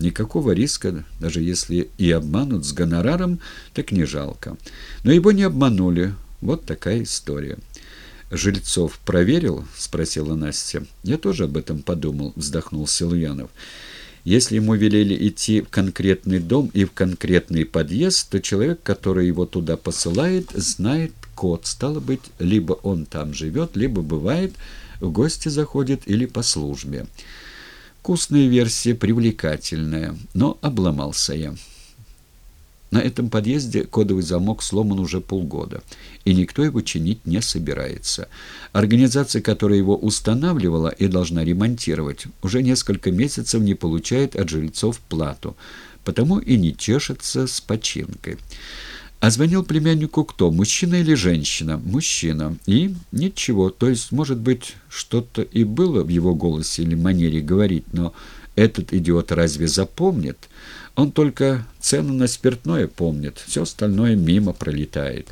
Никакого риска, даже если и обманут с гонораром, так не жалко. Но его не обманули. Вот такая история. «Жильцов проверил?» — спросила Настя. «Я тоже об этом подумал», — вздохнул Силуянов. «Если ему велели идти в конкретный дом и в конкретный подъезд, то человек, который его туда посылает, знает код. Стало быть, либо он там живет, либо бывает, в гости заходит или по службе». Вкусная версия, привлекательная, но обломался я. На этом подъезде кодовый замок сломан уже полгода, и никто его чинить не собирается. Организация, которая его устанавливала и должна ремонтировать, уже несколько месяцев не получает от жильцов плату, потому и не чешется с починкой. А звонил племяннику кто, мужчина или женщина? Мужчина. И ничего, то есть, может быть, что-то и было в его голосе или манере говорить, но этот идиот разве запомнит? Он только цену на спиртное помнит, все остальное мимо пролетает.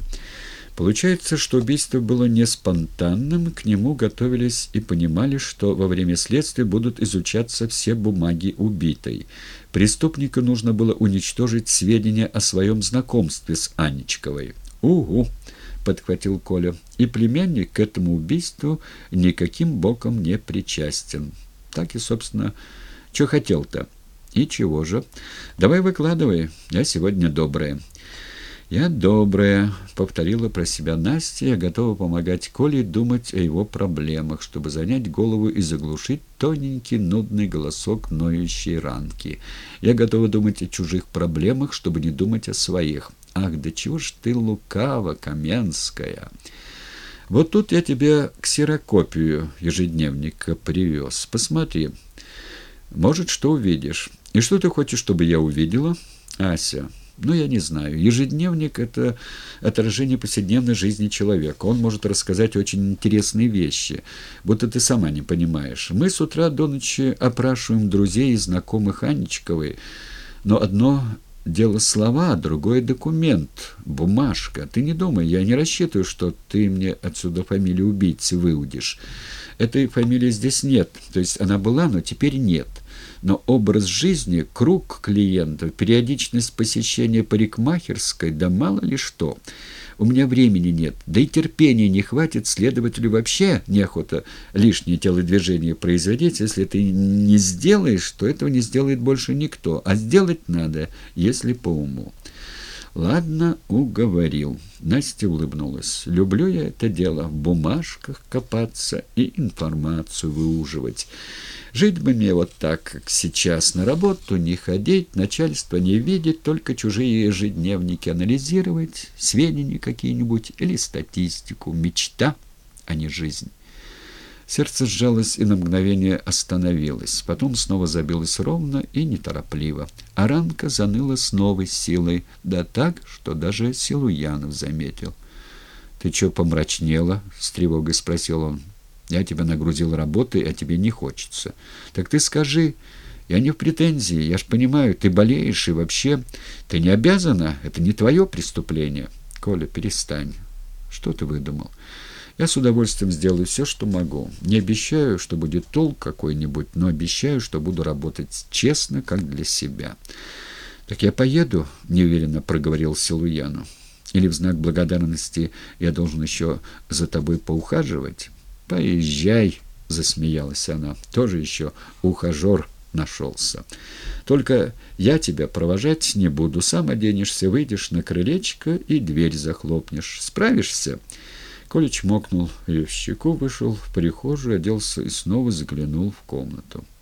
Получается, что убийство было не спонтанным, к нему готовились и понимали, что во время следствия будут изучаться все бумаги убитой. Преступнику нужно было уничтожить сведения о своем знакомстве с Анечковой. «Угу!» — подхватил Коля. «И племянник к этому убийству никаким боком не причастен. Так и, собственно, что хотел-то?» «И чего же? Давай выкладывай, я сегодня добрая». «Я добрая», — повторила про себя Настя, готова помогать Коле думать о его проблемах, чтобы занять голову и заглушить тоненький нудный голосок ноющей ранки. Я готова думать о чужих проблемах, чтобы не думать о своих. «Ах, да чего ж ты лукава, Каменская!» «Вот тут я тебе ксерокопию ежедневника привез. Посмотри. Может, что увидишь. И что ты хочешь, чтобы я увидела?» «Ася». Ну, я не знаю. Ежедневник — это отражение повседневной жизни человека. Он может рассказать очень интересные вещи, будто ты сама не понимаешь. Мы с утра до ночи опрашиваем друзей и знакомых Анечковой, но одно дело слова, другое документ, бумажка. Ты не думай, я не рассчитываю, что ты мне отсюда фамилию убийцы выудишь. Этой фамилии здесь нет, то есть она была, но теперь нет» но образ жизни, круг клиентов, периодичность посещения парикмахерской, да мало ли что. У меня времени нет, да и терпения не хватит, следователю вообще неохота лишнее телодвижение производить. Если ты не сделаешь, то этого не сделает больше никто, а сделать надо, если по уму. «Ладно, уговорил». Настя улыбнулась. «Люблю я это дело, в бумажках копаться и информацию выуживать». Жить бы мне вот так, как сейчас, на работу не ходить, начальство не видеть, только чужие ежедневники анализировать, сведения какие-нибудь или статистику. Мечта, а не жизнь. Сердце сжалось и на мгновение остановилось, потом снова забилось ровно и неторопливо. А ранка заныла с новой силой, да так, что даже Силуянов заметил. «Ты чё помрачнела?» — с тревогой спросил он. Я тебя нагрузил работой, а тебе не хочется. Так ты скажи, я не в претензии, я ж понимаю, ты болеешь и вообще ты не обязана, это не твое преступление. Коля, перестань. Что ты выдумал? Я с удовольствием сделаю все, что могу. Не обещаю, что будет толк какой-нибудь, но обещаю, что буду работать честно, как для себя. Так я поеду, неуверенно проговорил Силуяну. Или в знак благодарности я должен еще за тобой поухаживать? «Поезжай», — засмеялась она, — «тоже еще ухажер нашелся. Только я тебя провожать не буду, сам оденешься, выйдешь на крылечко и дверь захлопнешь. Справишься?» Коля чмокнул ее в щеку, вышел в прихожую, оделся и снова заглянул в комнату.